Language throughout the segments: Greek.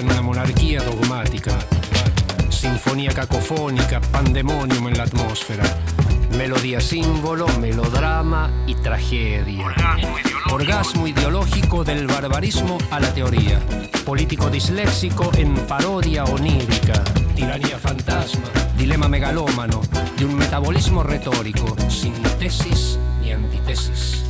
In una monarchia dogmatica. Sinfonia cacofonica, pandemonium en la atmósfera. Melodía símbolo, melodrama y tragedia. Orgasmo ideológico del barbarismo a la teoría. Político disléxico en parodia onírica. Tiranía fantasma. Dilema megalómano de un metabolismo retórico, sin tesis ni antitesis.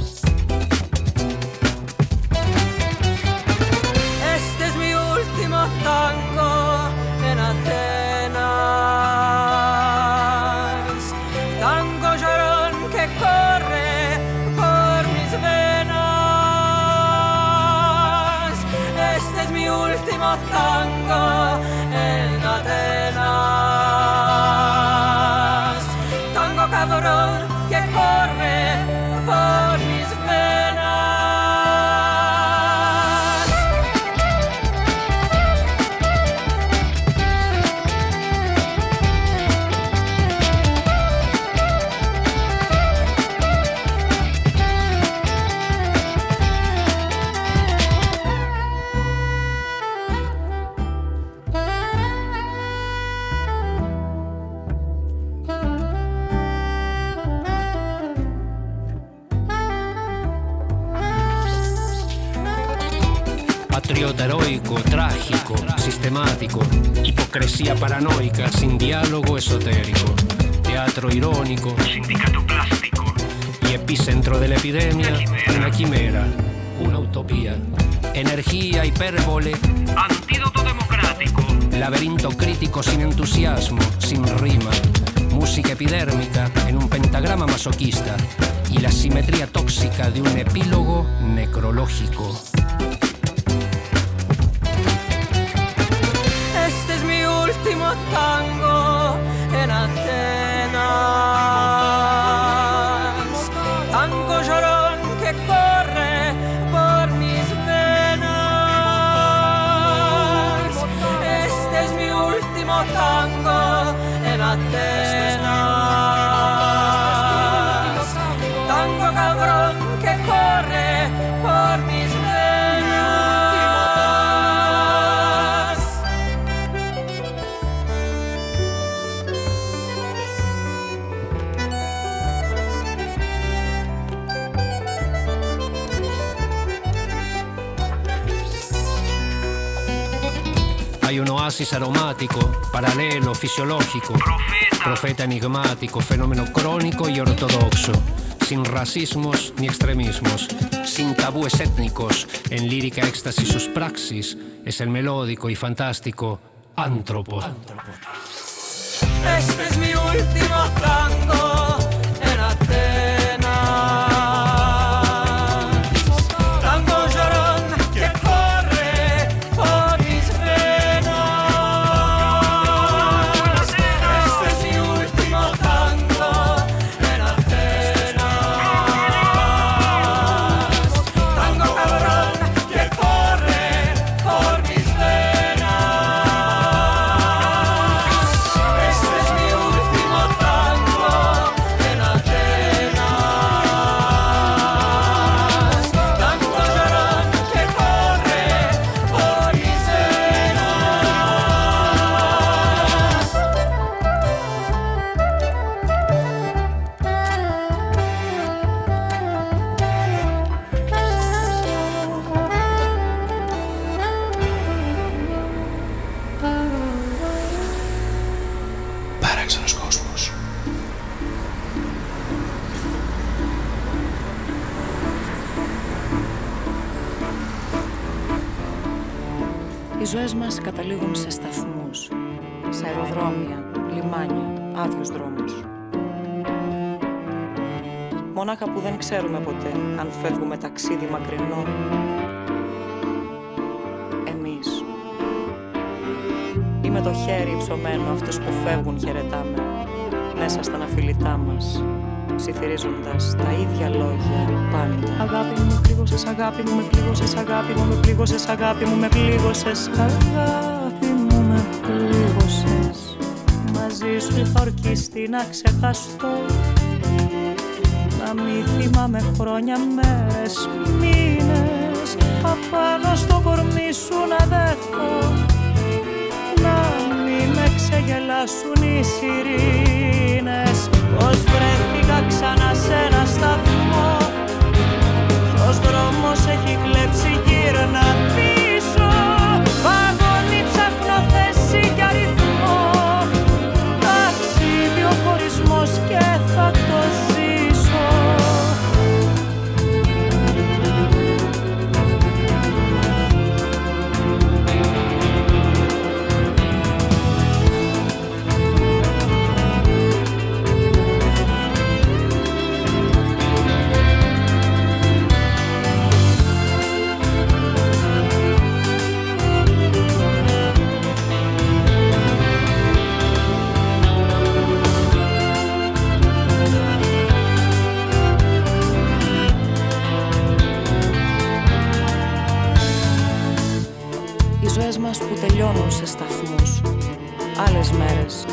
Oasis aromático, paralelo, fisiológico, profeta. enigmático, fenómeno crónico y ortodoxo, sin racismos ni extremismos, sin tabúes étnicos, en lírica éxtasis sus praxis, es el melódico y fantástico Antropo. Este es mi último tango ξέρουμε ποτέ αν φεύγουμε ταξίδι μακρινό. Με το χέρι υψωμένο αυτούς που φεύγουν χαιρετάμε. Μέσα στα αναφιλητά μας ψιθυρίζοντας τα ίδια λόγια πάντα. Αγάπη μου με πλήγωσες, αγάπη μου με πλήγωσες, αγάπη μου με πλήγωσες, αγάπη μου με πλήγωσες. Αγάπη μου με πλήγωσες. Μαζί σου είχα ορκιστεί να ξεχαστώ. Να μη θυμάμαι χρόνια, μέρες, μήνες. Απάνω στο κορμί σου να δέχω ξεγελάσουν οι σιρήνες. Πως βρέθηκα ξανά σε ένα σταθμό Ποιος δρόμος έχει κλέψει γύρνα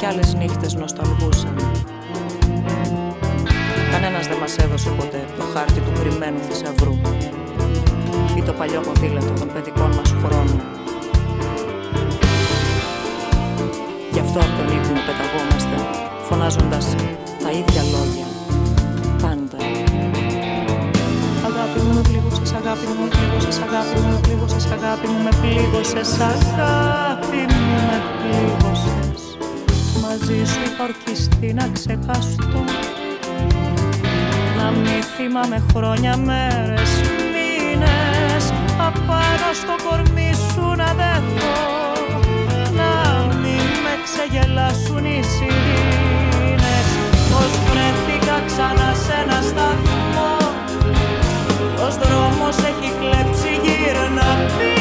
κι άλλες νύχτες νοσταλγούσαν. Κανένας δεν μας έδωσε ποτέ το χάρτη του κρυμμένου θησαυρού ή το παλιό ποδήλατο των παιδικών μας χρόνων. Γι' αυτό από τον ύπνο πεταγόμαστε, φωνάζοντας τα ίδια λόγια, αγάπη μου με πλήγωσες, αγάπη μου με πλήγωσες, αγάπη μου με πλήγωσες, αγάπη μου με πλήγωσες μαζί σου είχα ορκιστεί να ξεχαστώ. Να μη θυμάμαι χρόνια, μέρες, μήνες. Απάνω στο κορμί σου να δέχω. Να μην με ξεγελάσουν οι σιρήνες Πως βρέθηκα ξανά σε ένα σταθμό Πως δρόμος έχει κλέψει γύρνα. πίσω Βαγόνι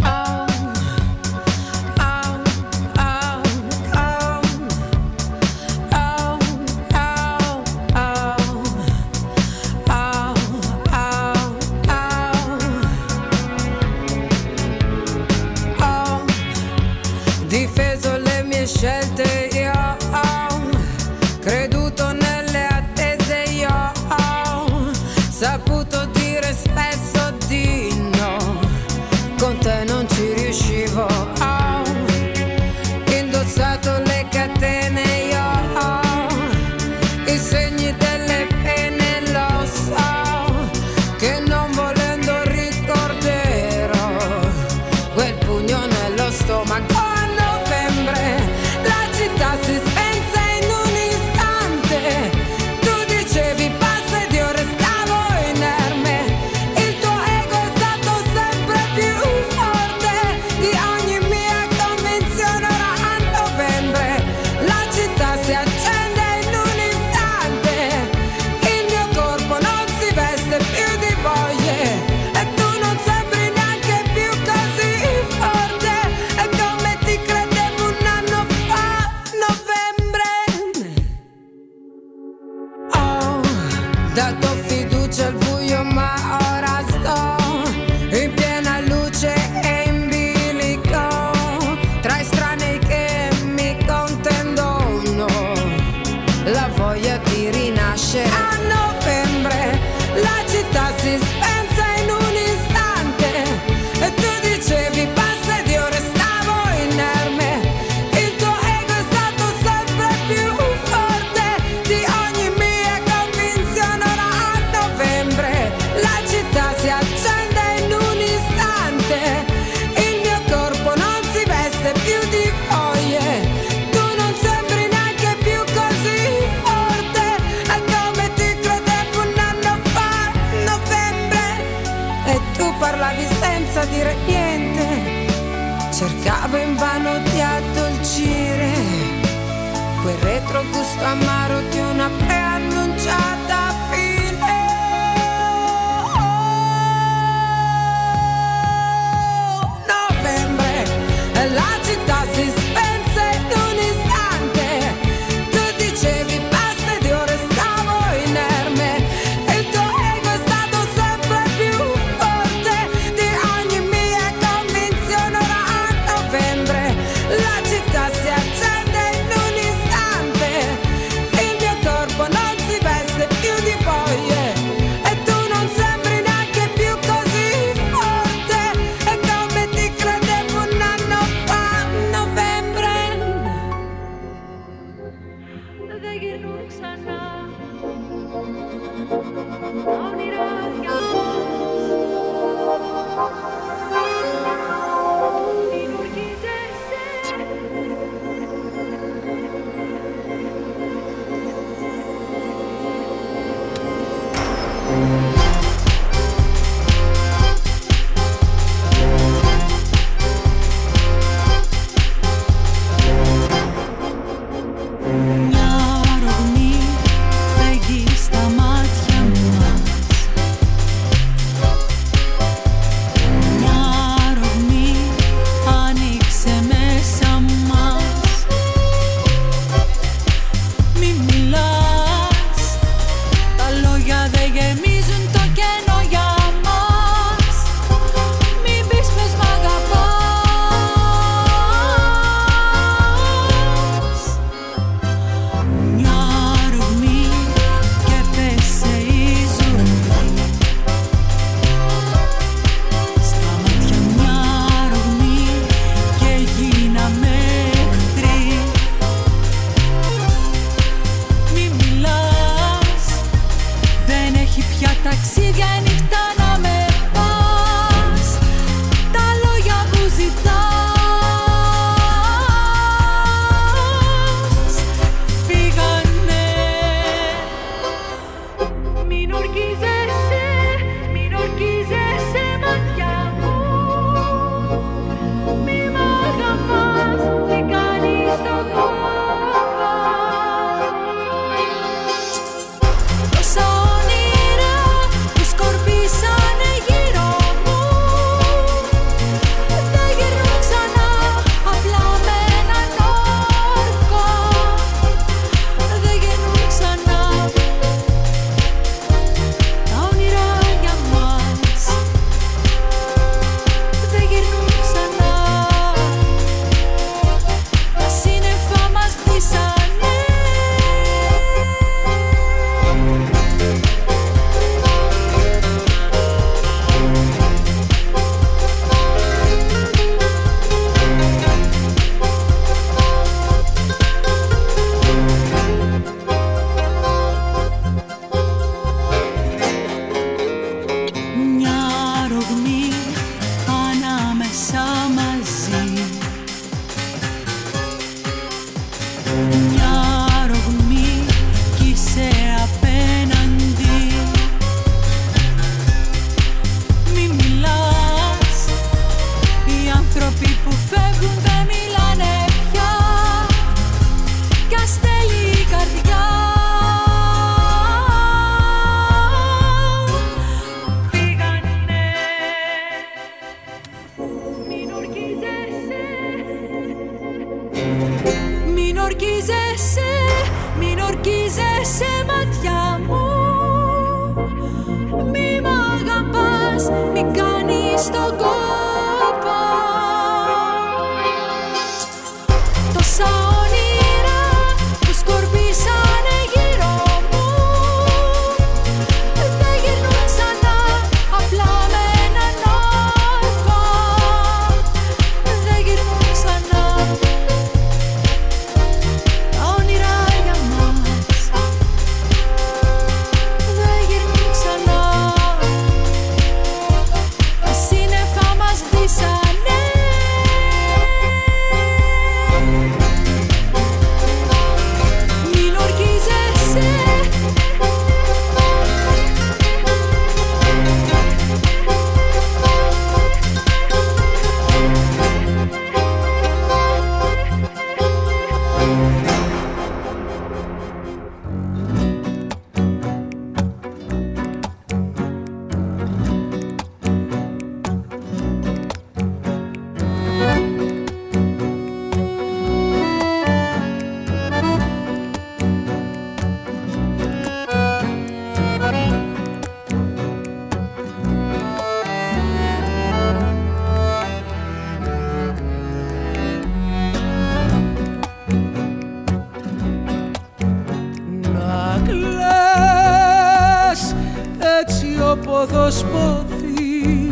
Πόθος πόθη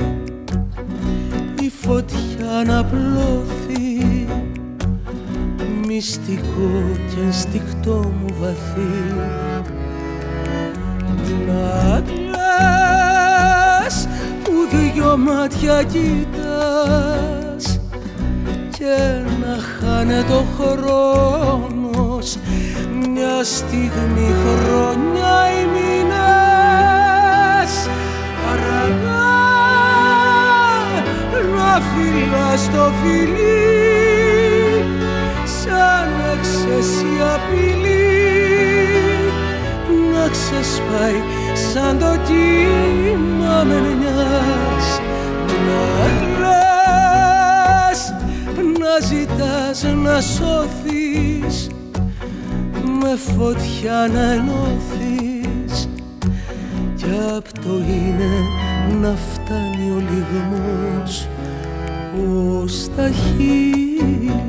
η φωτιά να πλώθει μυστικό και ενστικτό μου βαθύ. Να κλαις που δυο μάτια κοιτάς και να χάνε το χρόνος μια στιγμή χρόνια οι να φυλάς το φιλί σαν εξαίσια απειλή. Να ξεσπάει σαν το κύμα μενιάς να κλαις να ζητάς να σώθεις με φωτιά να ενώθεις. Κι απ' το είναι να φτάνει ο λιγμός ως τα χίλια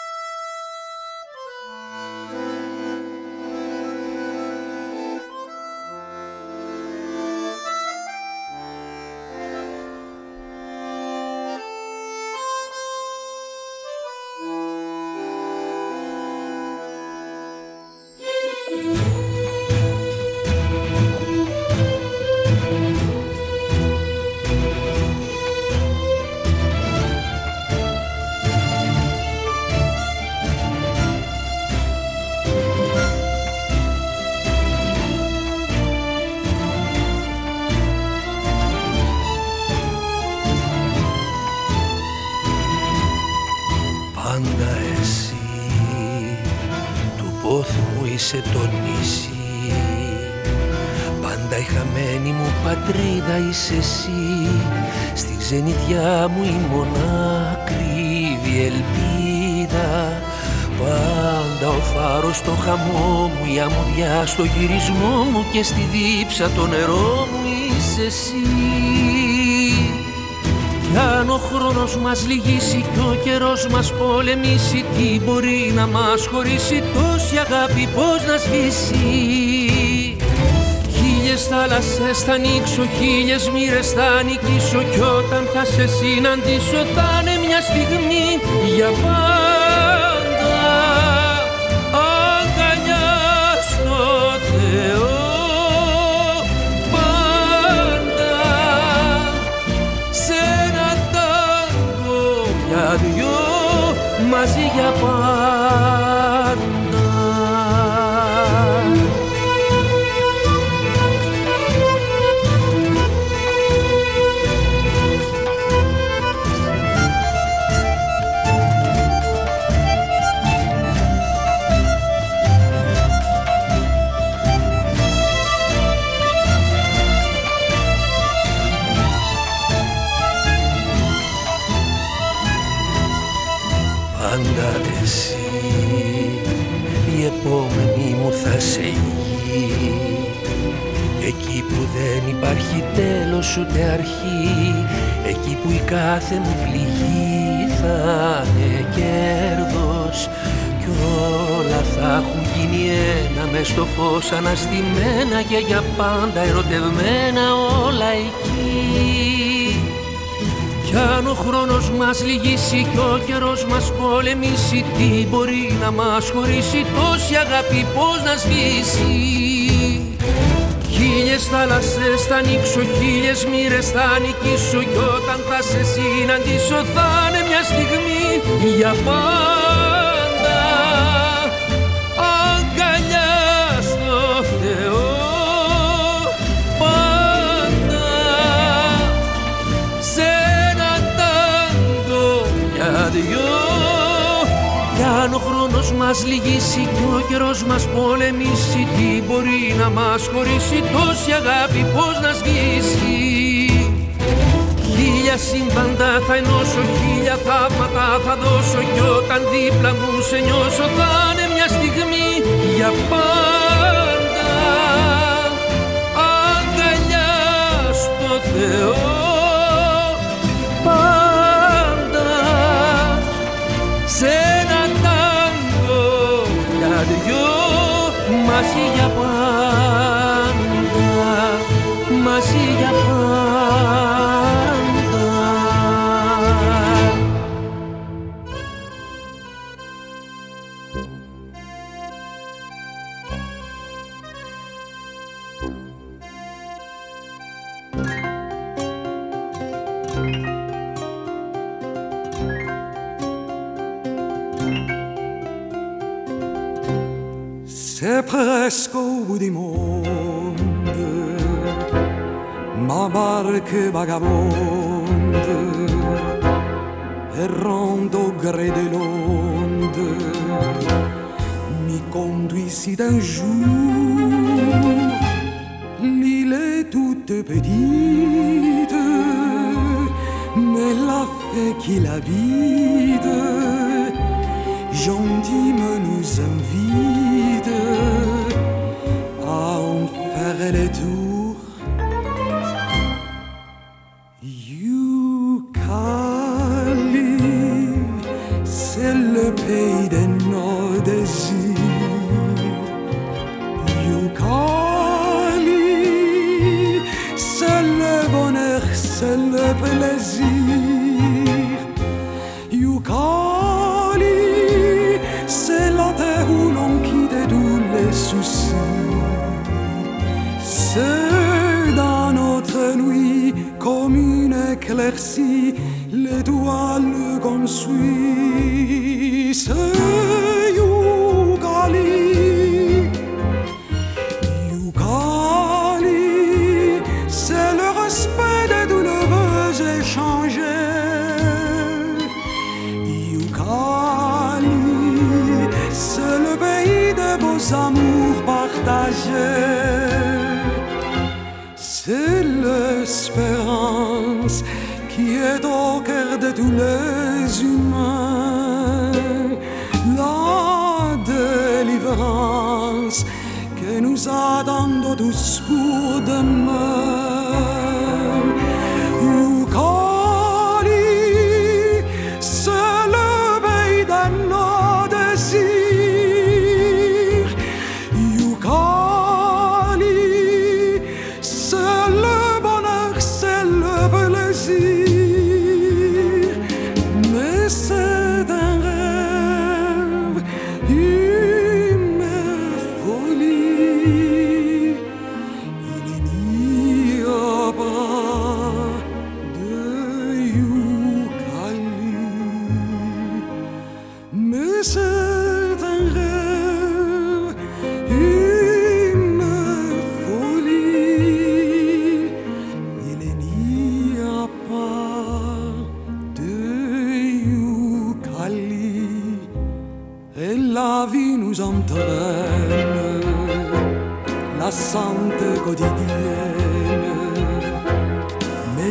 Στο γυρισμό μου και στη δίψα το νερό μου είσαι εσύ. Κι αν ο χρόνος μας λυγίσει και ο καιρός μας πολεμήσει Τι μπορεί να μας χωρίσει τόση αγάπη πώς να σβήσει. Χίλιες θάλασσες θα ανοίξω, χίλιες μοίρες θα νικήσω Κι όταν θα σε συναντήσω θα είναι μια στιγμή για πάντα για πάντα υπάρχει τέλος ούτε αρχή. Εκεί που η κάθε μου πληγή θα είναι κέρδος. Κι όλα θα έχουν γίνει ένα μες στο φως αναστημένα Και για πάντα ερωτευμένα όλα εκεί. Κι αν ο χρόνος μας λυγίσει κι ο καιρός μας πολεμήσει Τι μπορεί να μας χωρίσει τόση αγάπη πώς να σβήσει; Χίλιες θάλασσες θα ανοίξω, χίλιες μοίρες θα νικήσω Κι όταν θα σε συναντήσω θα είναι μια στιγμή για πάντα. Αγκαλιά στο Θεό πάντα. Σε ένα τάγκο για δυο Κι αν ο χρόνος μας λυγίσει και ο καιρός μας πολεμήσει. Τι μπορεί να μας χωρίσει τόση αγάπη πώς να σβήσει. Χίλια σύμπαντα θα ενώσω, χίλια θαύματα θα δώσω. Κι όταν δίπλα μου σε νιώσω θα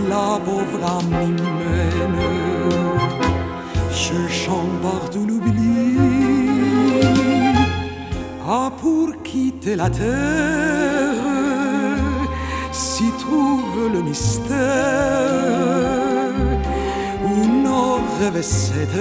la pauvre âme humaine, cherchant partout l'oubli, a pour quitter la terre, s'y trouve le mystère, où nos rêves s'éteint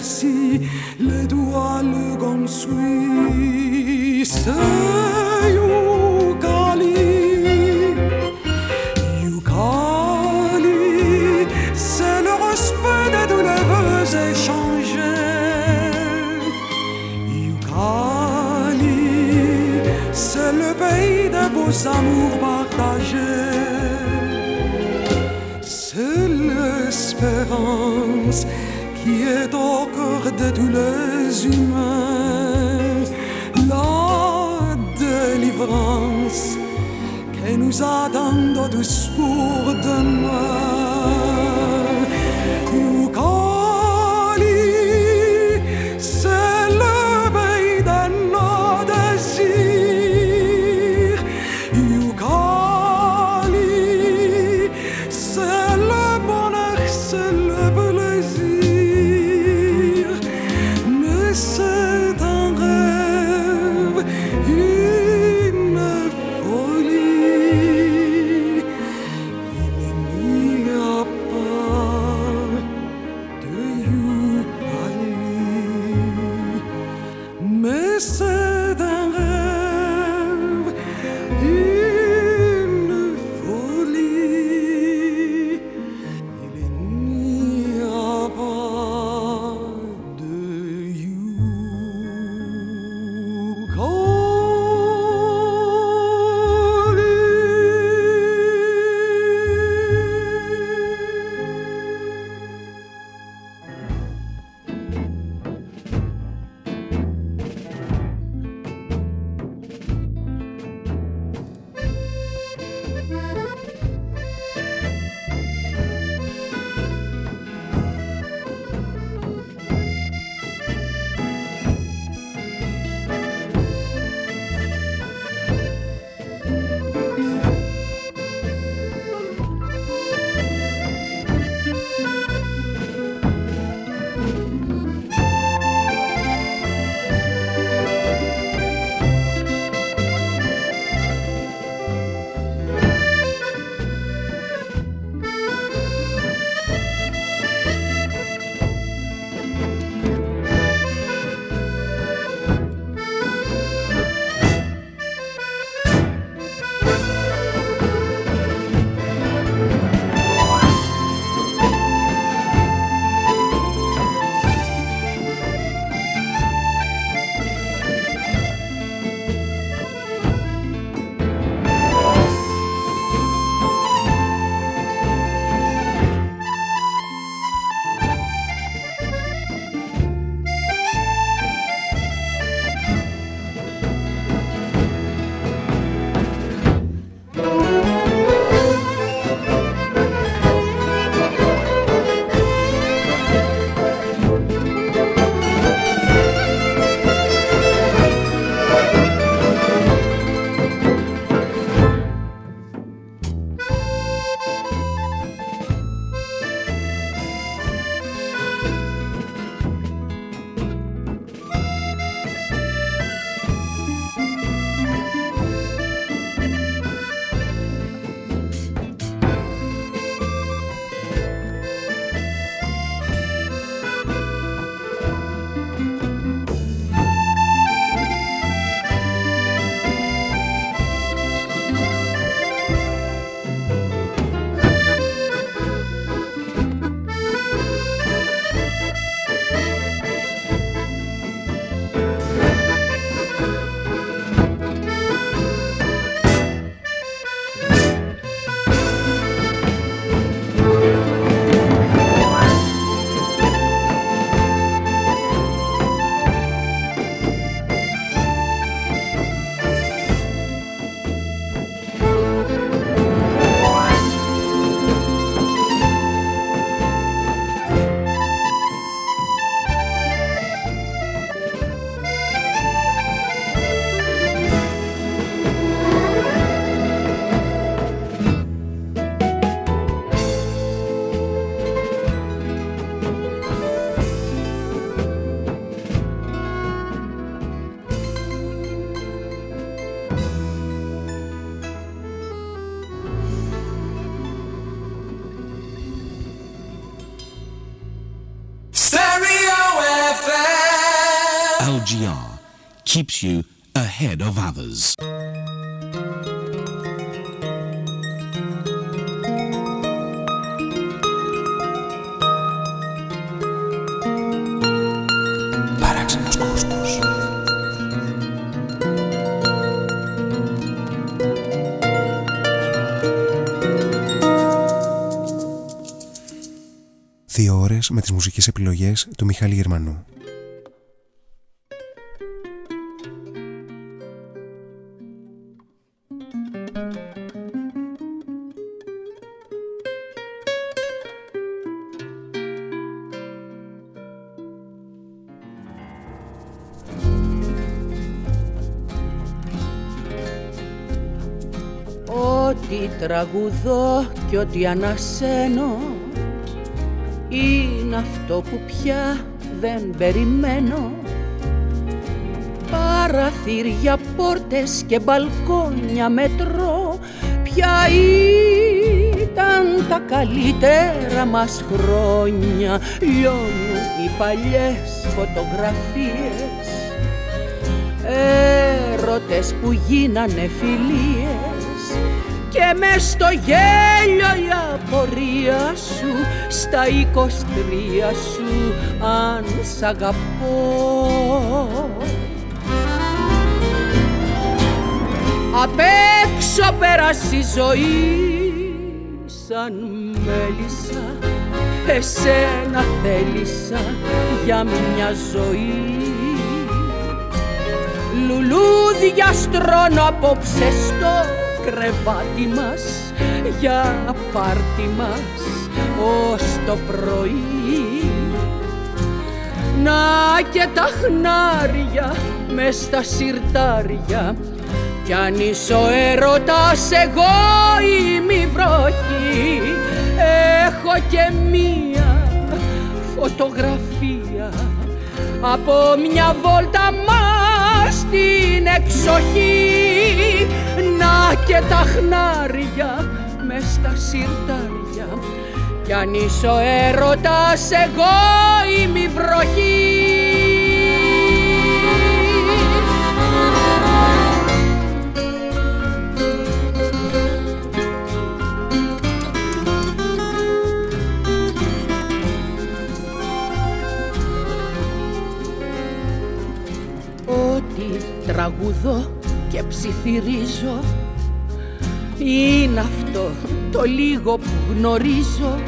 Bercy, le doigt le gant suisse. Yukali, Yukali, c'est le respect des douleurs échangées. Yukali, c'est le pays des beaux amours partagés. C'est l'espérance qui est en de tous les humains. La délivrance que nous attendons tous pour demain. Μουσικές επιλογές του Μιχάλη Γερμανού. Ό,τι τραγουδώ και ό,τι ανασένω είναι αυτό που πια δεν περιμένω. Παραθύρια, πόρτες και μπαλκόνια μετρώ. Ποια ήταν τα καλύτερα μας χρόνια. Λιώνουν οι παλιές φωτογραφίες. Έρωτες που γίνανε φιλίες και μες στο γέλιο η απορία σου στα εικοστρία σου αν σ' αγαπώ. Απ' έξω πέρασε η ζωή σαν μέλισσα εσένα θέλησα για μια ζωή. Λουλούδια στρώνω απόψε στο κρεβάτι μας για πάρτι μας ως το πρωί. Να και τα χνάρια μες στα σιρτάρια κι αν είσαι ο έρωτας εγώ είμαι η βροχή. Έχω και μία φωτογραφία από μια βόλτα μας στην εξοχή. να και τα χνάρια μες στα σιρτάρια. Κι αν είσαι ο έρωτας εγώ είμαι η βροχή. Ό,τι τραγουδώ και ψιθυρίζω είναι αυτό το λίγο που γνωρίζω.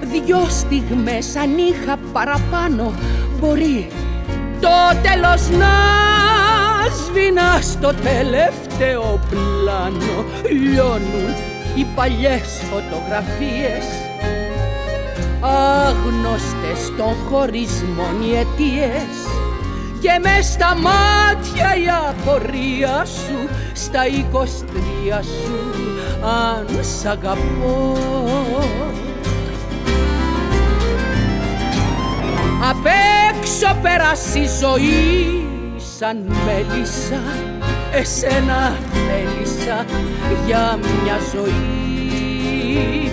Δυο στιγμές αν είχα παραπάνω μπορεί το τέλος να σβηνά στο τελευταίο πλάνο. Λιώνουν οι παλιές φωτογραφίες άγνωστες των χωρισμών οι αιτίες. Και μες στα μάτια η απορία σου στα εικοστρία σου αν σ' αγαπώ. Απ' έξω πέρασε η ζωή σαν μέλισσα εσένα θέλησα για μια ζωή.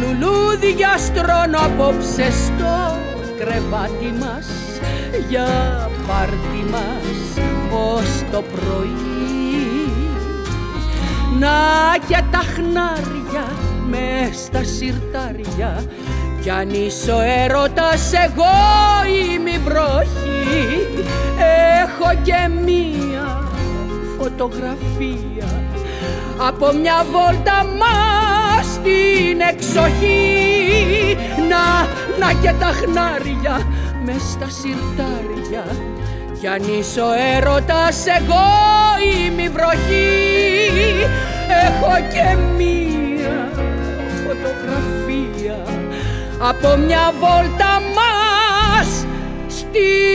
Λουλούδια στρώνω απόψε στο κρεβάτι μας για πάρτι μας ως το πρωί Να και τα χνάρια μες στα σιρτάρια. Κι αν είσαι ο έρωτας εγώ είμαι η βροχή. Έχω και μία φωτογραφία από μια βόλτα μας στην εξοχή. Να, να και τα χνάρια μες στα σιρτάρια κι αν είσαι ο έρωτας εγώ είμαι η βροχή. Έχω και μία φωτογραφία από μια βόλτα μας στην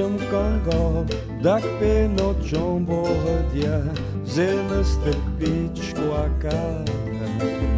ciągągo, dak nocią bohadia, zelne stepić kłakara.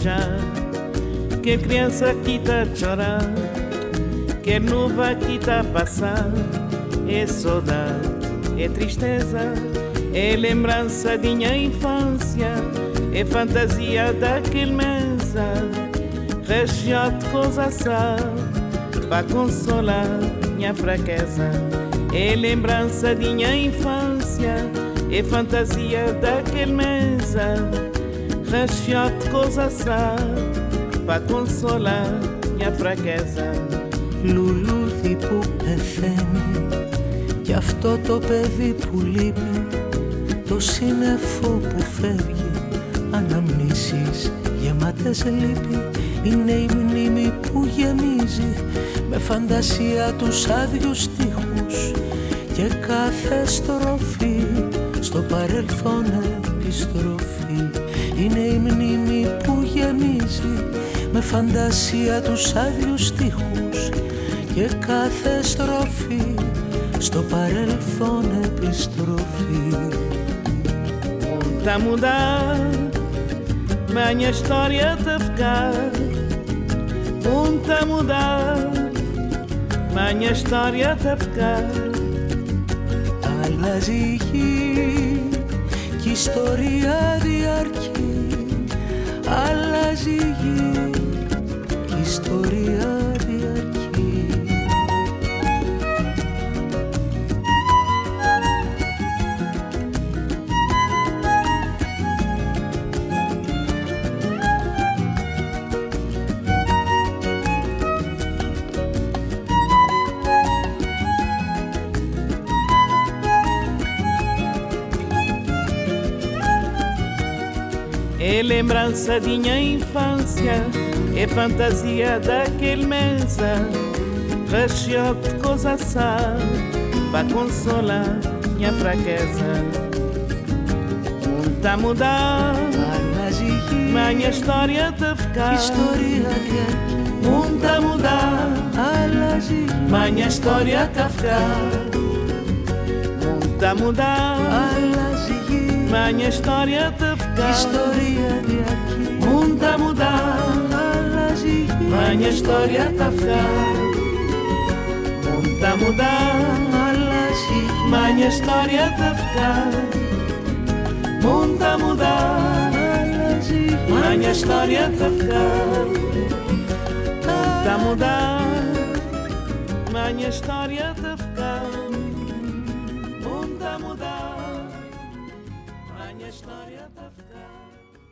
já. Criança que tá chorar, que nuva que tá passar. É saudade, é tristeza, é lembrança de minha infância, é fantasia daquele mesa. Regiote coisa para consolar minha fraqueza, é lembrança de minha infância, é fantasia daquele mesa. Rachiote coisa para consolar minha fraqueza. Λουλούδι που πεθαίνει κι αυτό το παιδί που λείπει το σύννεφο που φεύγει αναμνήσεις γεμάτες λύπη είναι η μνήμη που γεμίζει με φαντασία τους άδειους στίχους και κάθε στροφή στο παρελθόν επιστροφή είναι η μνήμη που γεμίζει με φαντασία τους άδειους στίχους και κάθε στροφή στο παρελθόν επιστροφή. Θα mudar, minha história de ficar Punta mudar, minha história de ficar Αλλάζει η γη κι η ιστορία διαρκεί Αλλάζει Minha infância é fantasia daquele mesa. Rachiote, coisa assada, para consolar minha fraqueza. Mundo a mudar, minha história tá ficar. História que mundo tá a mudar, minha história tá ficar. Mundo a mudar. Мене історията в тях. История вяки. Мунта му да. Мене историята в тях. Мунта му да. Мене историята в тях. Мунта му да. Мене историята в тях. Мунта му да. Мене историята в тях.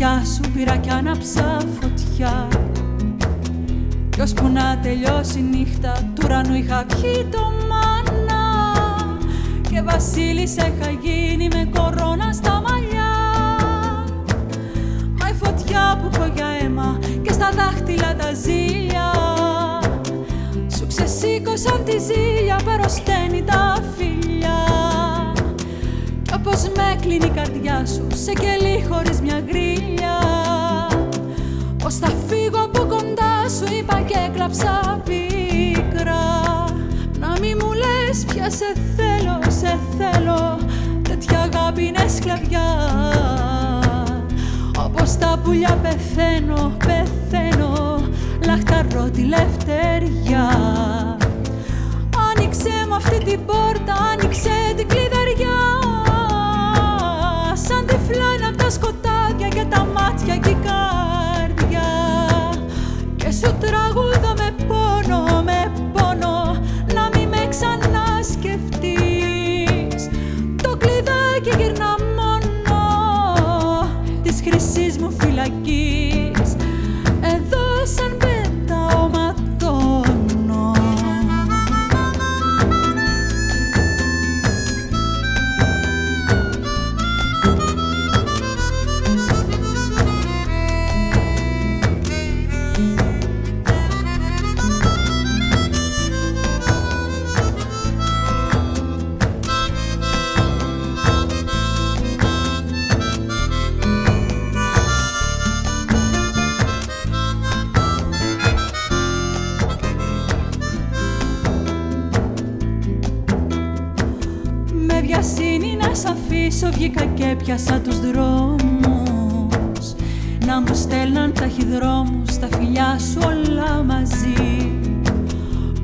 Κάρβουνο η ματιά σου πήρα κι άναψα φωτιά. Κι ώσπου να τελειώσει η νύχτα του ουρανού είχα πιει το μάνα. Και βασίλισσα είχα γίνει με κορώνα στα μαλλιά. Μα η φωτιά που έχω για αίμα και στα δάχτυλα τα ζήλια. Σου ξεσήκωσαν τη ζήλια, παροσταίνει τα φιλιά. Κι όπως με κλείνει η καρδιά σου, σε κελί χωρίς μια γκρίλια Πως θα φύγω από κοντά σου, είπα και έκλαψα πίκρα. Να μη μου λες πια σε θέλω, σε θέλω Τέτοια αγάπη είναι σκλαβιά. Όπως τα πουλιά πεθαίνω, πεθαίνω Λαχταρώ τη λευτεριά. Άνοιξε μου αυτή την πόρτα, άνοιξε την κλειδαριά Σαν τυφλά απ' τα σκοτάδια και τα μάτια και η καρδιά. Και σου τραγούδω πιάσα τους δρόμους. Να μου στέλναν ταχυδρόμους τα φιλιά σου όλα μαζί.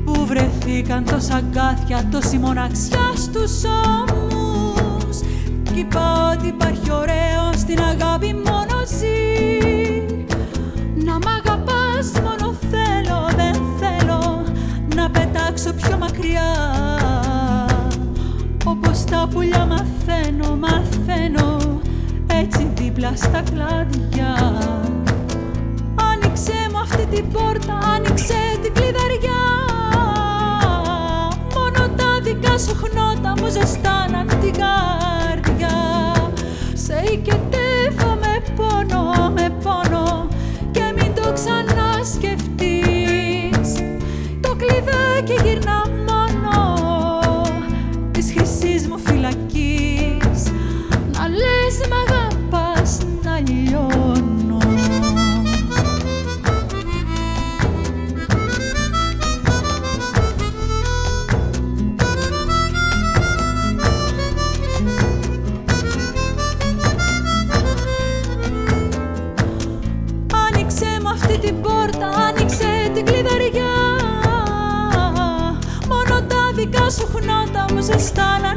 Που βρεθήκαν τόσα κάθια τόση μοναξιά στους ώμους. Κι είπα ότι υπάρχει ωραίο στην αγάπη μόνο ζει. Να μ' αγαπάς μόνο θέλω, δεν θέλω Να πετάξω πιο μακριά. Όπως τα πουλιά μαθαίνω, μαθαίνω δίπλα στα κλάδια Άνοιξε μου αυτή την πόρτα, άνοιξε την κλειδαριά. Μόνο τα δικά σου χνότα μου ζεστάναν να γάλα Just a.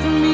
for me.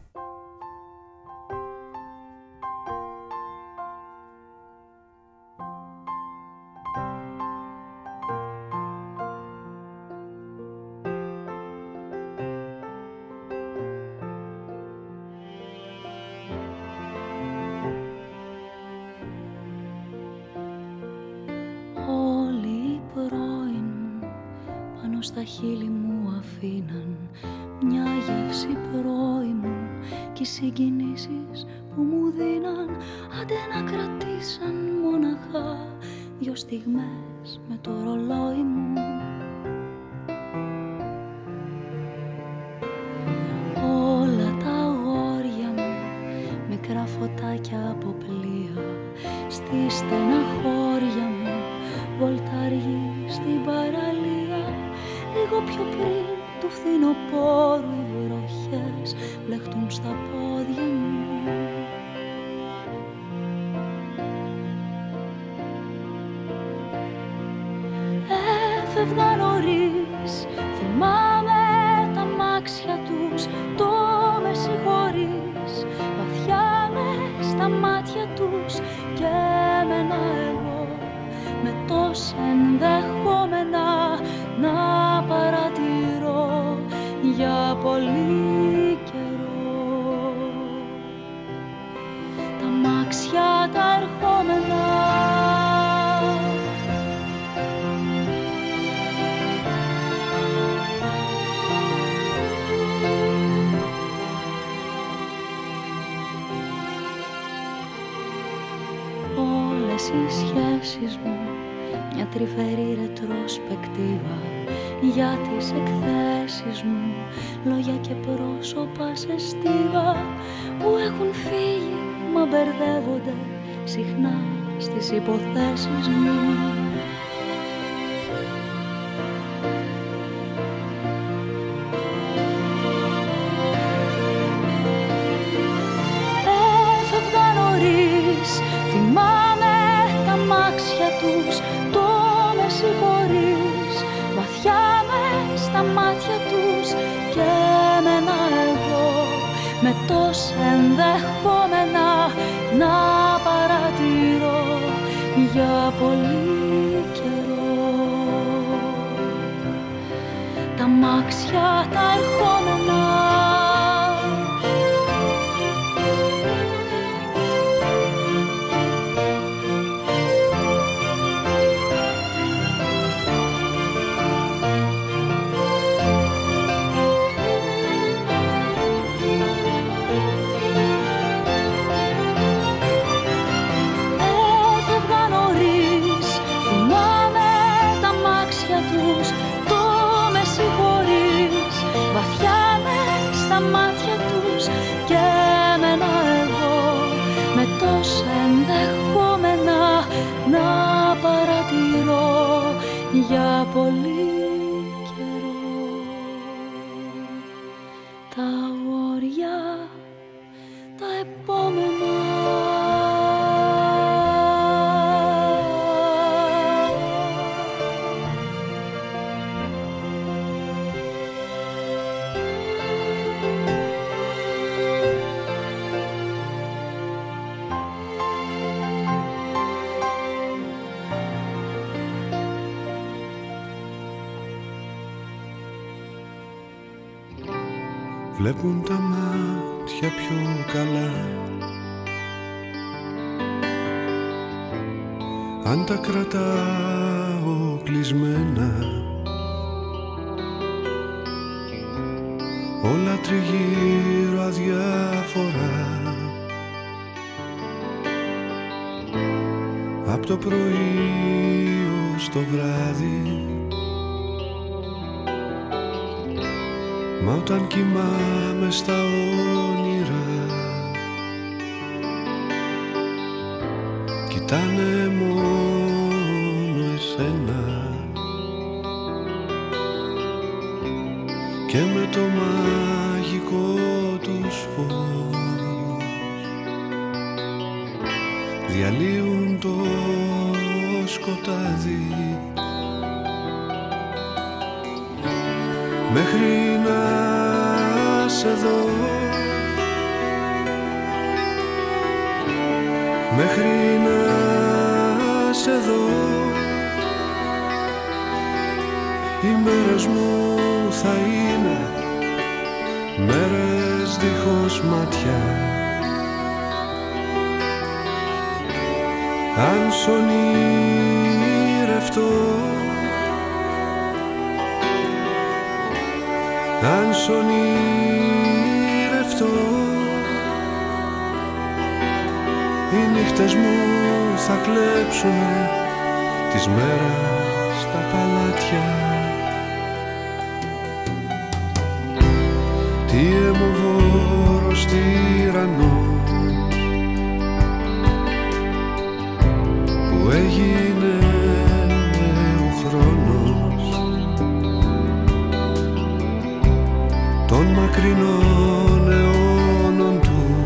μακρινών αιώνων του.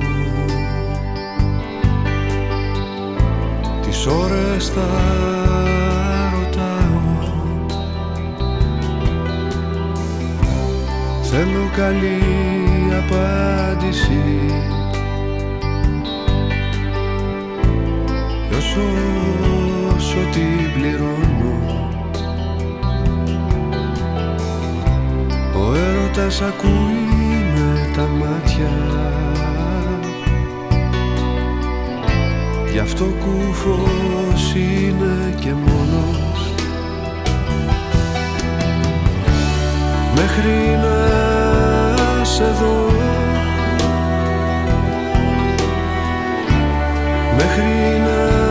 Τις ώρες θα ρωτάω. Θέλω καλή απάντηση. Όσο, όσο την πληρώνω. Ο έρωτας ακούει τα μάτια. Γι' αυτό κούφος είναι και μόνος. Μέχρι να σε δω Μέχρι να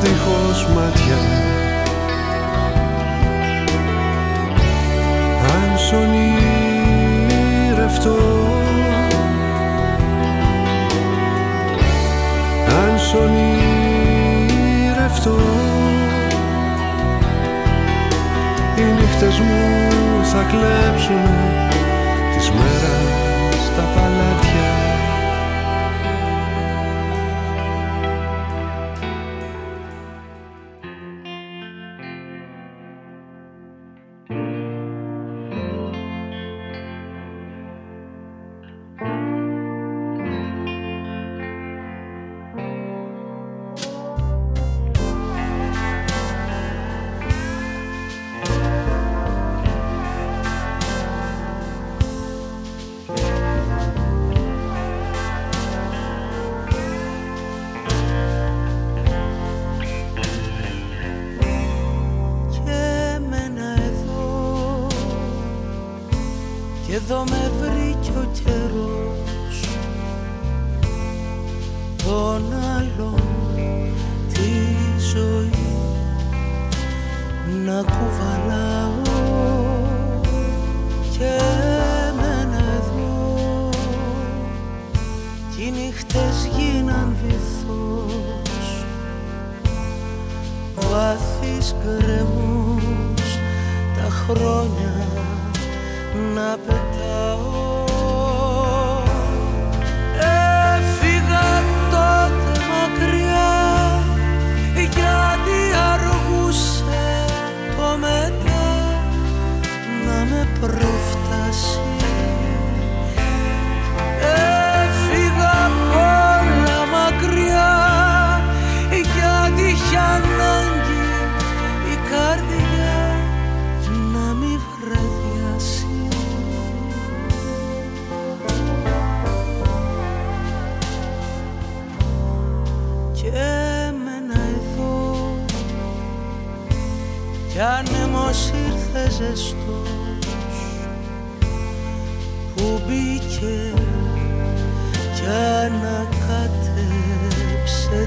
Μέρες δίχως μάτια. Αν σ' ονειρευτώ Αν σ' ονειρευτώ Οι νύχτες μου θα κλέψουν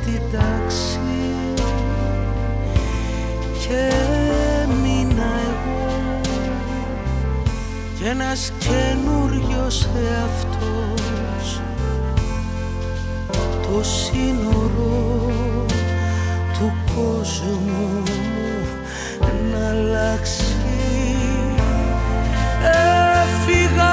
την τάξη και έμεινα εγώ κι ένας καινούριος εαυτός το σύνορο του κόσμου μου να αλλάξει. Έφυγα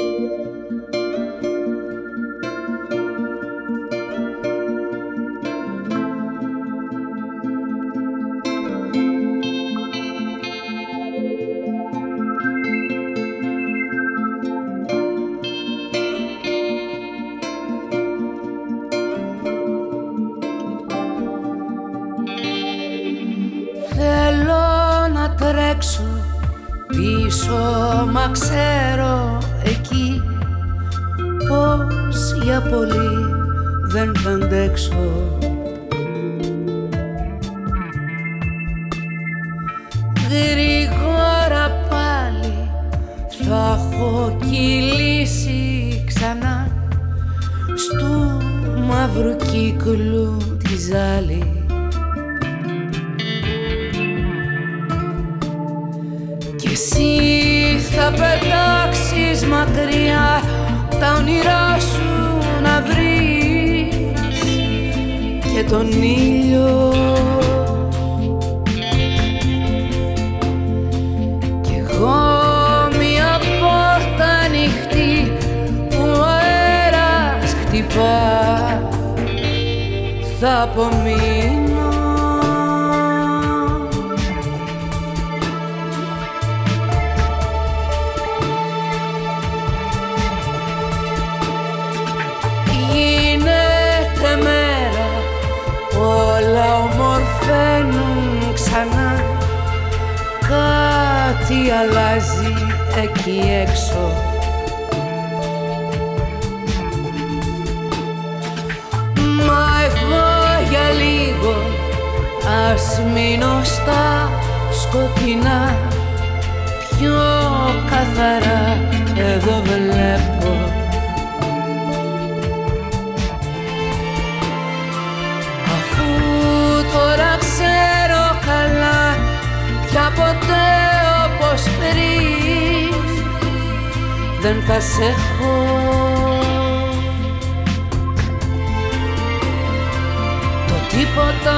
Τίποτα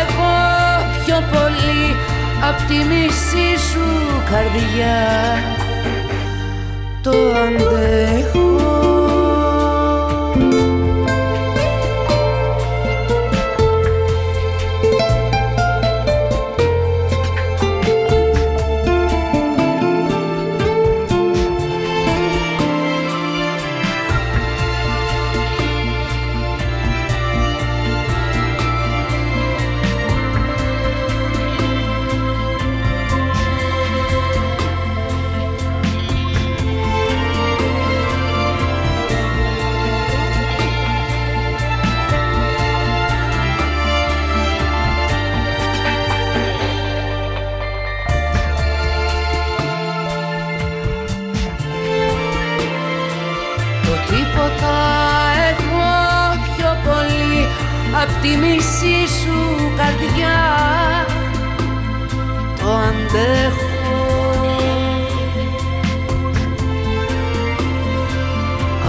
εγώ πιο πολύ από τη μισή σου καρδιά. Το αντέχω. τη μισή σου καρδιά. Το αντέχω.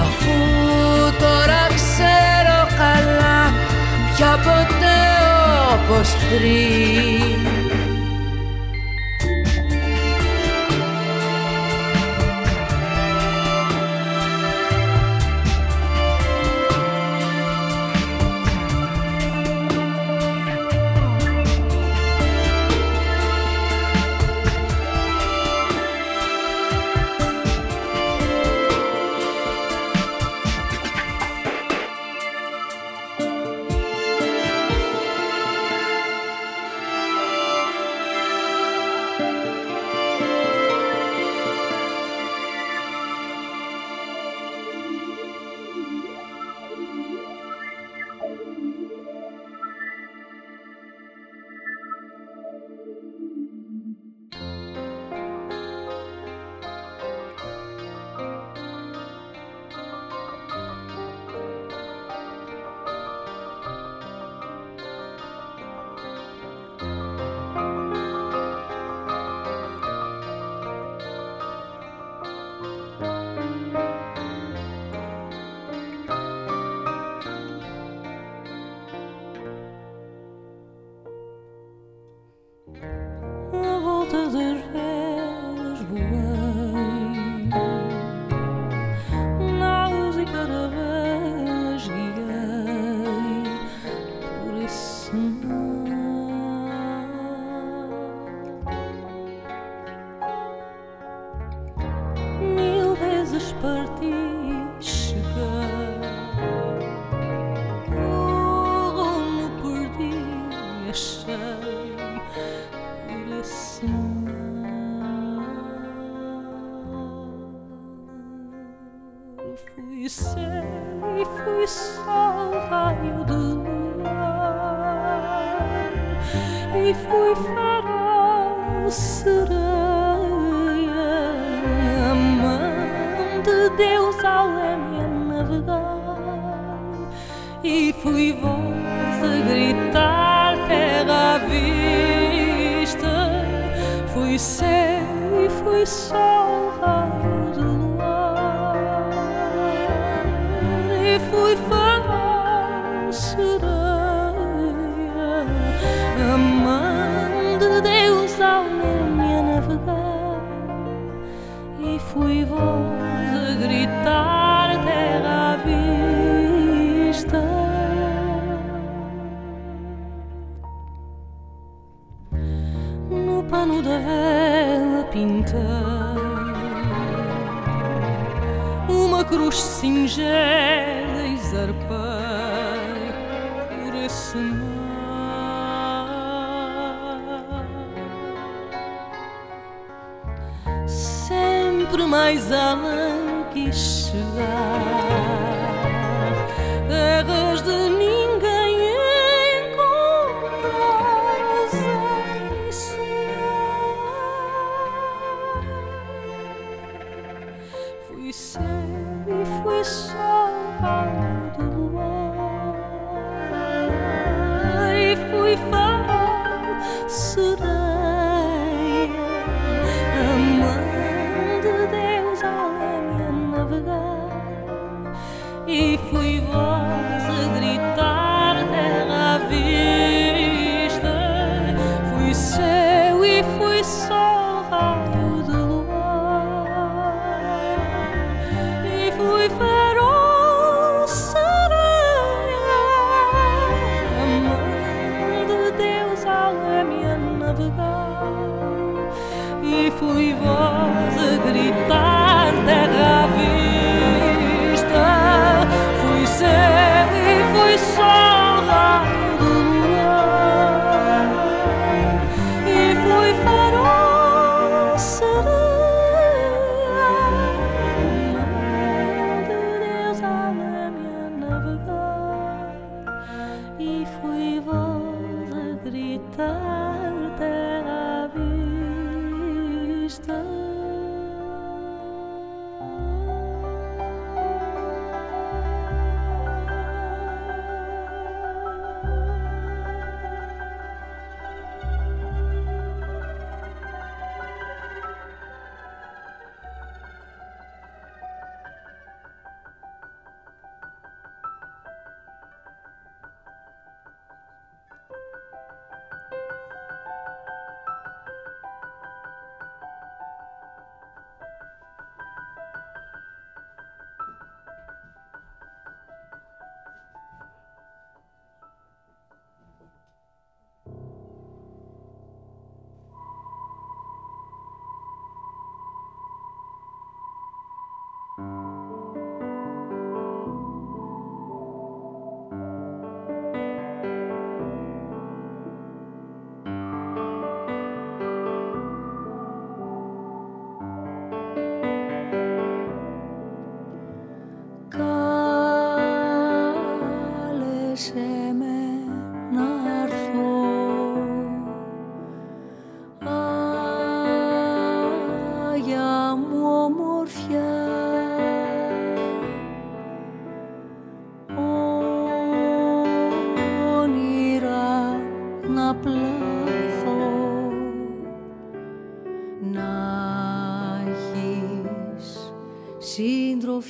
Αφού τώρα ξέρω καλά πια ποτέ όπως saudade do luar e fui feliz. Os singelos arpar por esse mar. Sempre mais além que chegar.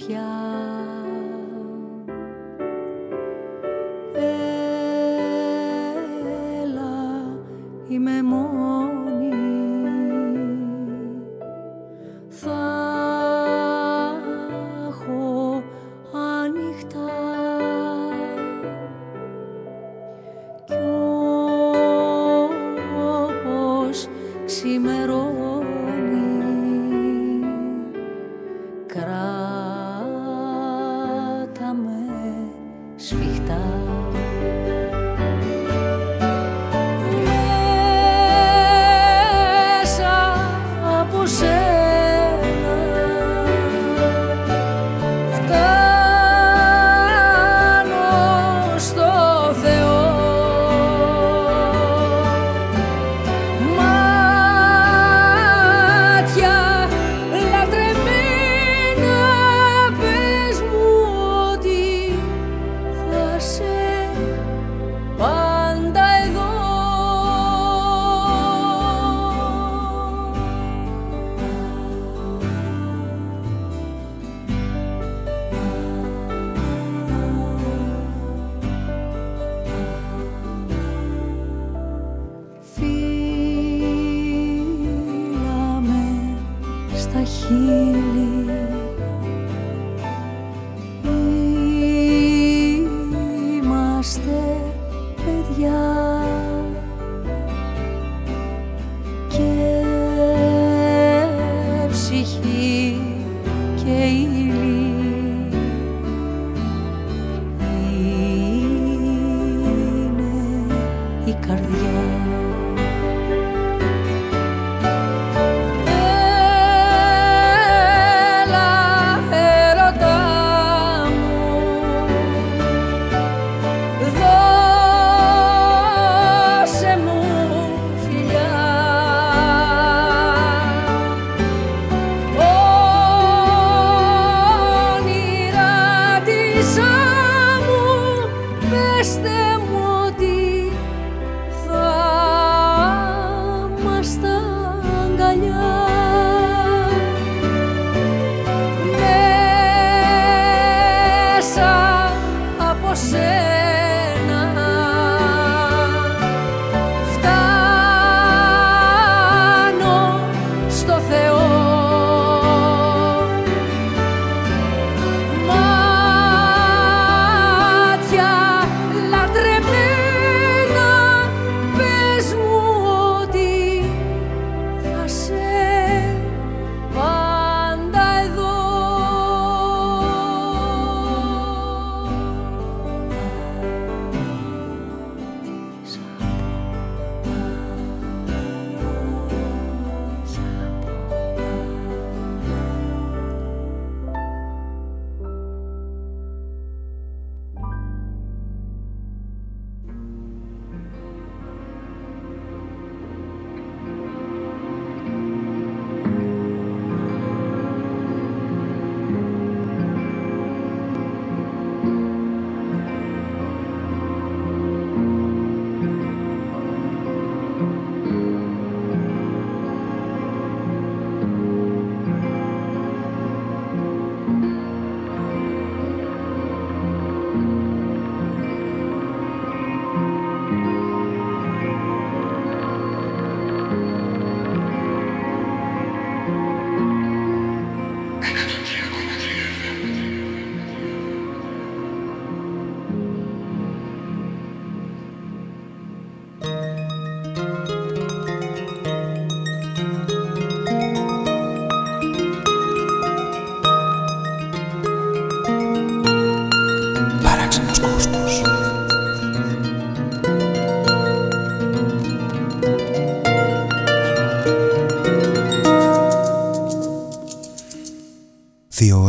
家。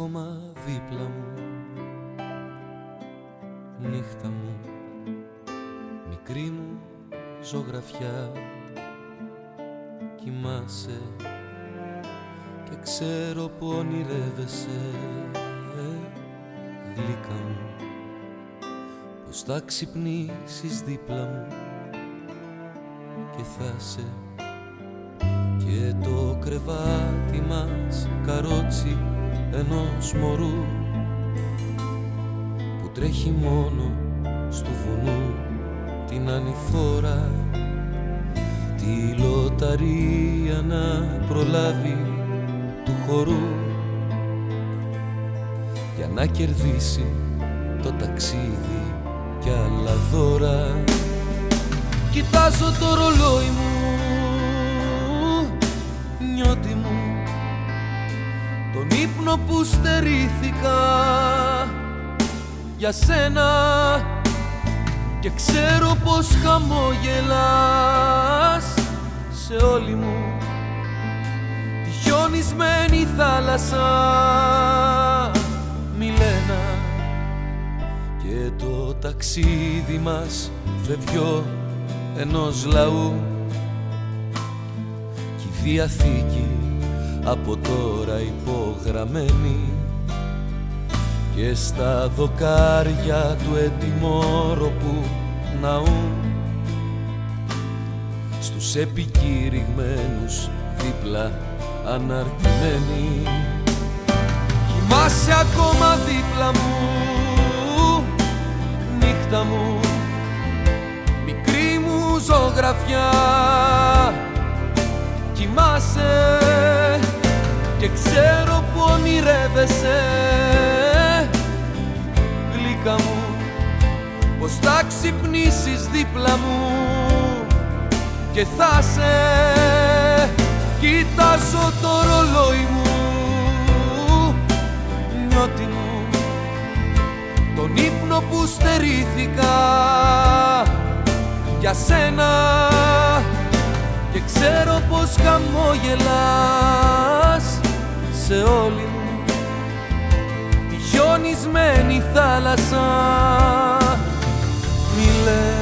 Ακόμα δίπλα μου. Νύχτα μου Μικρή μου ζωγραφιά. Κοιμάσαι Και ξέρω που ονειρεύεσαι. Γλύκα μου Πως θα ξυπνήσεις δίπλα μου Και θα σε Και το κρεβάτι μας καρότσι ενός μωρού που τρέχει μόνο στο βουνού την ανηφόρα. Τη λοταρία να προλάβει του χορού για να κερδίσει το ταξίδι κι άλλα δώρα. Κοιτάζω το ρολόι μου νιώτη μου ύπνο που στερήθηκα. Για σένα και ξέρω πως χαμόγελας σε όλη μου τη χιονισμένη θάλασσα. Μιλένα και το ταξίδι μας φευγιό ενός λαού. Και η Διαθήκη από τώρα υπογραμμένη και στα δοκάρια του ετοιμόρροπου ναού στους επικήρυγμένους δίπλα αναρτημένοι. Κοιμάσαι ακόμα δίπλα μου νύχτα μου χωράφια Κοιμάσαι και ξέρω που ονειρεύεσαι. Γλυκά μου πως θα ξυπνήσεις δίπλα μου και θα σε κοιτάζω το ρολόι μου. Νιώτη μου τον ύπνο που στερήθηκα για σένα. Και ξέρω πως χαμόγελας σε όλη μου τη χιονισμένη θάλασσα. Μιλένα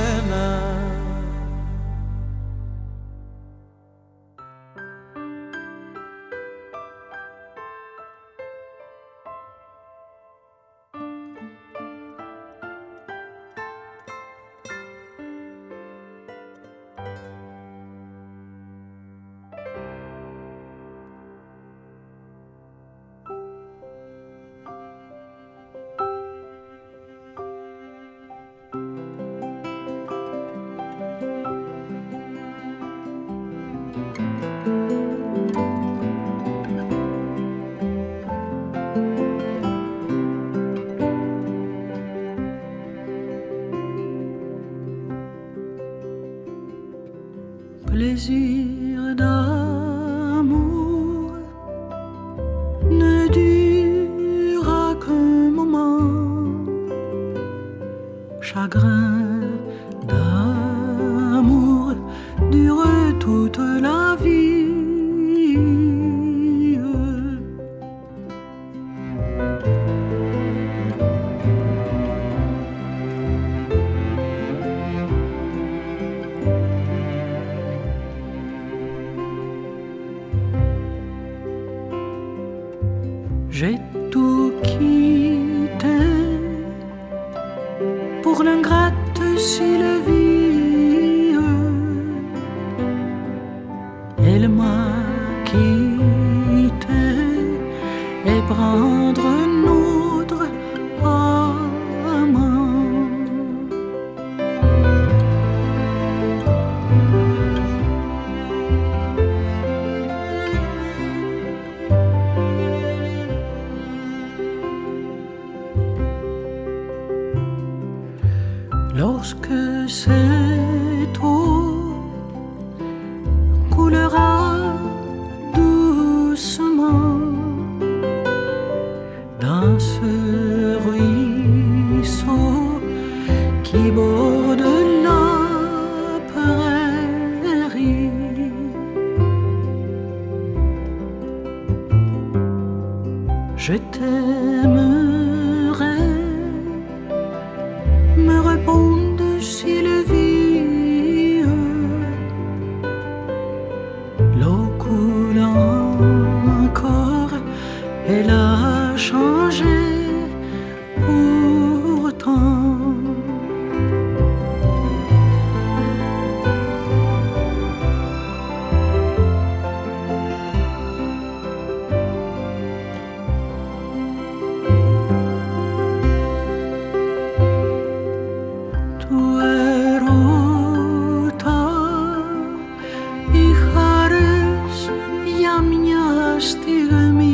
στιγμή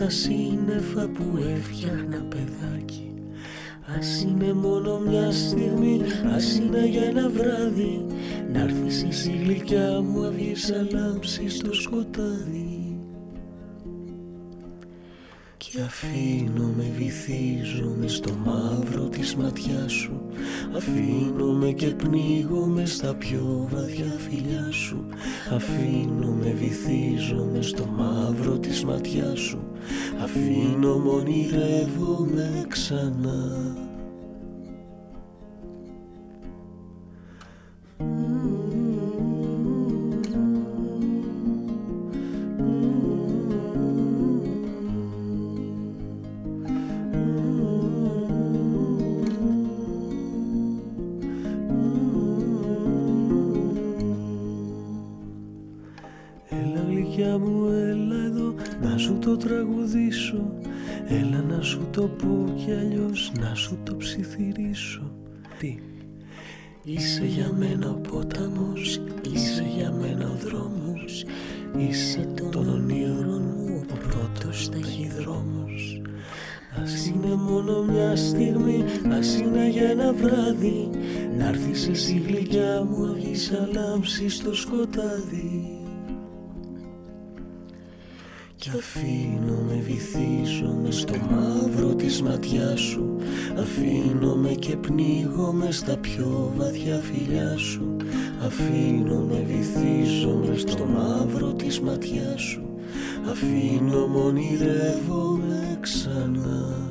στα σύννεφα που έφτιαχνα παιδάκι. Ας είναι μόνο μια στιγμή, ας είναι για ένα βράδυ. Να έρθεις εσύ γλυκιά μου, αυγής το σκοτάδι. Και αφήνω με βυθίζομαι στο μαύρο της ματιάς σου. Αφήνω με και πνίγομαι στα πιο βαθιά φιλιά σου. Αφήνω με βυθίζομαι στο μαύρο της ματιάς σου. Αφήνω μονηρεύομαι ξανά Έλα να σου το πω κι αλλιώς να σου το ψιθυρίσω. Τι; Είσαι για μένα ο πόταμος, είσαι για μένα ο δρόμος Είσαι των ονείρων μου ο πρώτος ταχυδρόμος. Ας είναι μόνο μια στιγμή, ας είναι για ένα βράδυ Να έρθεις εσύ γλυκιά μου αυγή σαν λάμψη στο σκοτάδι κι αφήνω με βυθίζομαι στο μαύρο της ματιάς σου. Αφήνω με και πνίγομαι στα πιο βαθιά φιλιά σου. Αφήνω με βυθίζομαι στο μαύρο της ματιάς σου. Αφήνω μονηρεύομαι ξανά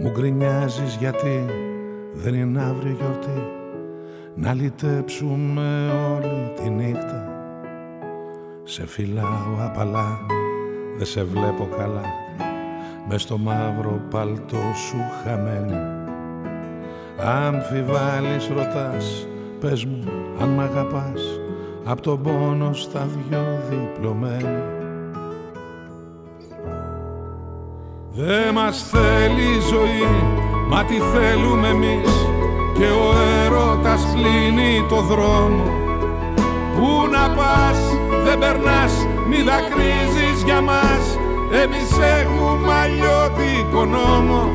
Μου γκρινιάζεις γιατί δεν είναι αύριο γιορτή. Να λυτέψουμε όλη τη νύχτα. Σε φυλάω απαλά, δεν σε βλέπω καλά. Με στο μαύρο παλτό σου χαμένη. Αμφιβάλλεις ρωτάς Πες μου αν μ' αγαπάς. Απ' τον πόνο στα δυο διπλωμένοι Δε μας θέλει η ζωή Μα τι θέλουμε εμείς. Και ο έρωτας κλείνει το δρόμο. Πού να πας δεν περνάς Μη δακρύζεις για μας. Εμείς έχουμε αλλιώτικο νόμο.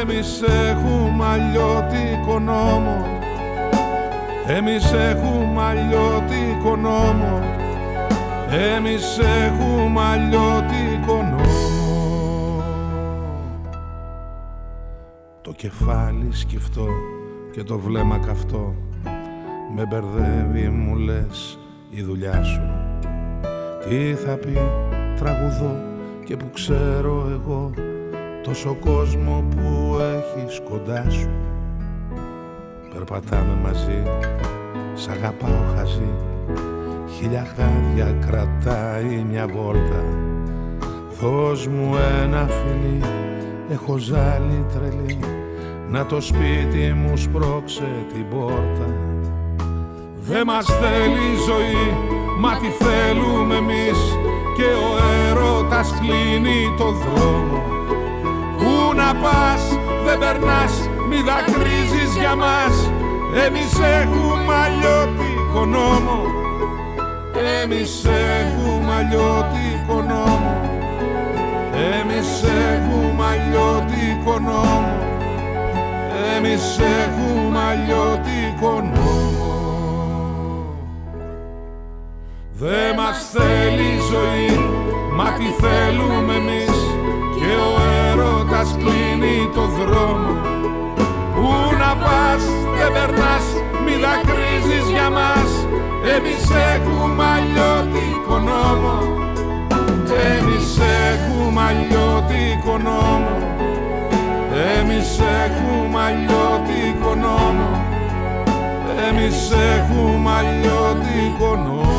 Εμείς έχουμε αλλιώτικο νόμο. Εμείς έχουμε αλλιώτικο νόμο. Εμείς έχουμε αλλιώτικο κεφάλι σκυφτό και το βλέμμα καυτό. Με μπερδεύει μου λες η δουλειά σου. Τι θα πει τραγουδώ και που ξέρω εγώ Τόσο κόσμο που έχεις κοντά σου. Περπατάμε μαζί, σ' αγαπάω χαζί Χίλια χάδια κρατάει μια βόλτα. Δώσ' μου ένα φιλί, έχω ζάλη τρελή Να το σπίτι μου σπρώξε την πόρτα. Δε μας θέλει η ζωή, μα τι θέλουμε εμείς. Και ο έρωτας κλείνει το δρόμο. Πού να πας, δεν περνάς μη δακρύζεις για μας. Εμείς έχουμε αλλιώτικο νόμο. Εμείς έχουμε αλλιώτικο νόμο. Εμείς έχουμε αλλιώτικο νόμο εμείς έχουμε αλλιώτικο νόμο Δε μας θέλει η ζωή, μα τι θέλουμε εμείς. Και ο έρωτας κλείνει το δρόμο. Πού να πας, δεν περνάς, μη δακρύζεις για μας. Εμείς έχουμε αλλιώτικο νόμο Εμείς έχουμε αλλιώτικο νόμο εμείς έχουμε αλλιώτικο νόμο εμείς έχουμε αλλιώτικο νόμο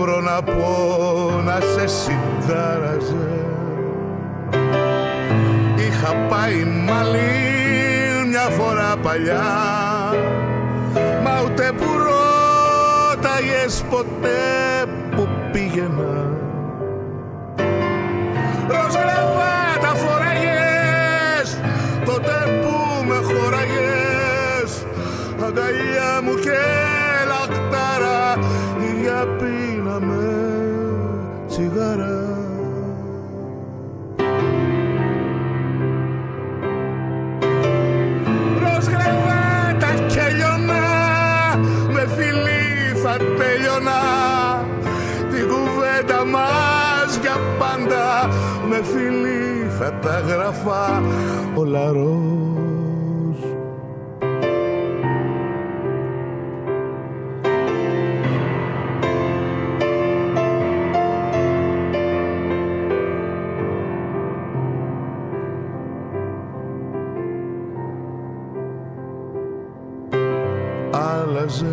βρω να πω να σε συντάραζε. Είχα πάει μαλλί μια φορά παλιά Μα ούτε που ρώταγες ποτέ που πήγαινα φίλοι θα τα γράφα όλα ροζ Άλλαζε,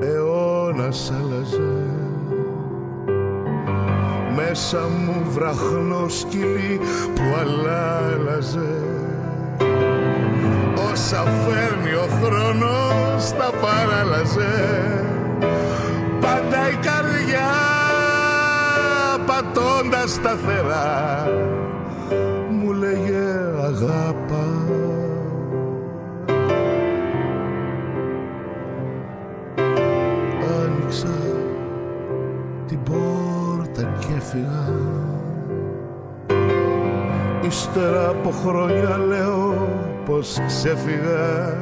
αιώνας άλλαζε. Μέσα μου βραχνό σκυλί που αλλάλαζε Όσα φέρνει ο χρόνος τα παράλαζε Πάντα η καρδιά πατώντας σταθερά μου λέγε αγάπα Άνοιξα την πόρτα και έφυγα Ύστερα από χρόνια λέω πως ξέφυγα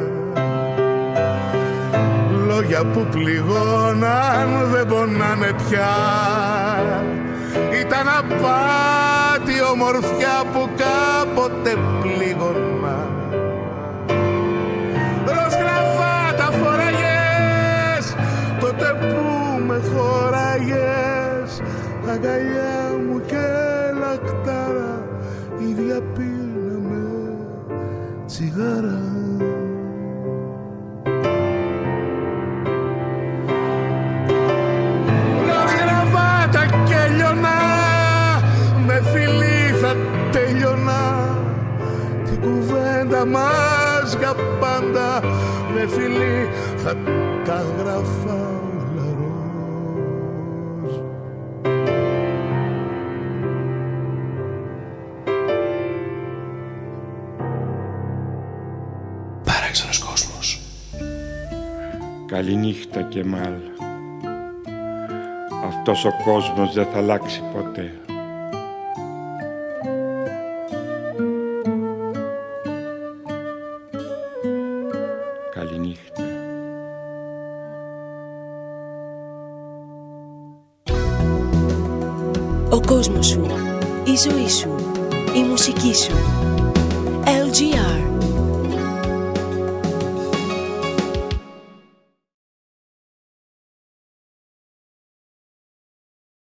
Λόγια που πληγώναν δεν πονάνε πια. Ήταν απάτη ομορφιά που κάποτε πλήγωνα. Ροσγραφάτα φοράγες τότε που με χωράγες αγκαλιά ίδια πίναμε τσιγάρα. Γραβάτα και λιωνά με φιλί θα τελειωνά την κουβέντα μας για πάντα με φιλί θα τα γράφα Καληνύχτα και μάλ. Αυτός ο κόσμος δεν θα αλλάξει ποτέ. Καληνύχτα. Ο κόσμος σου, η ζωή σου, η μουσική σου. LGR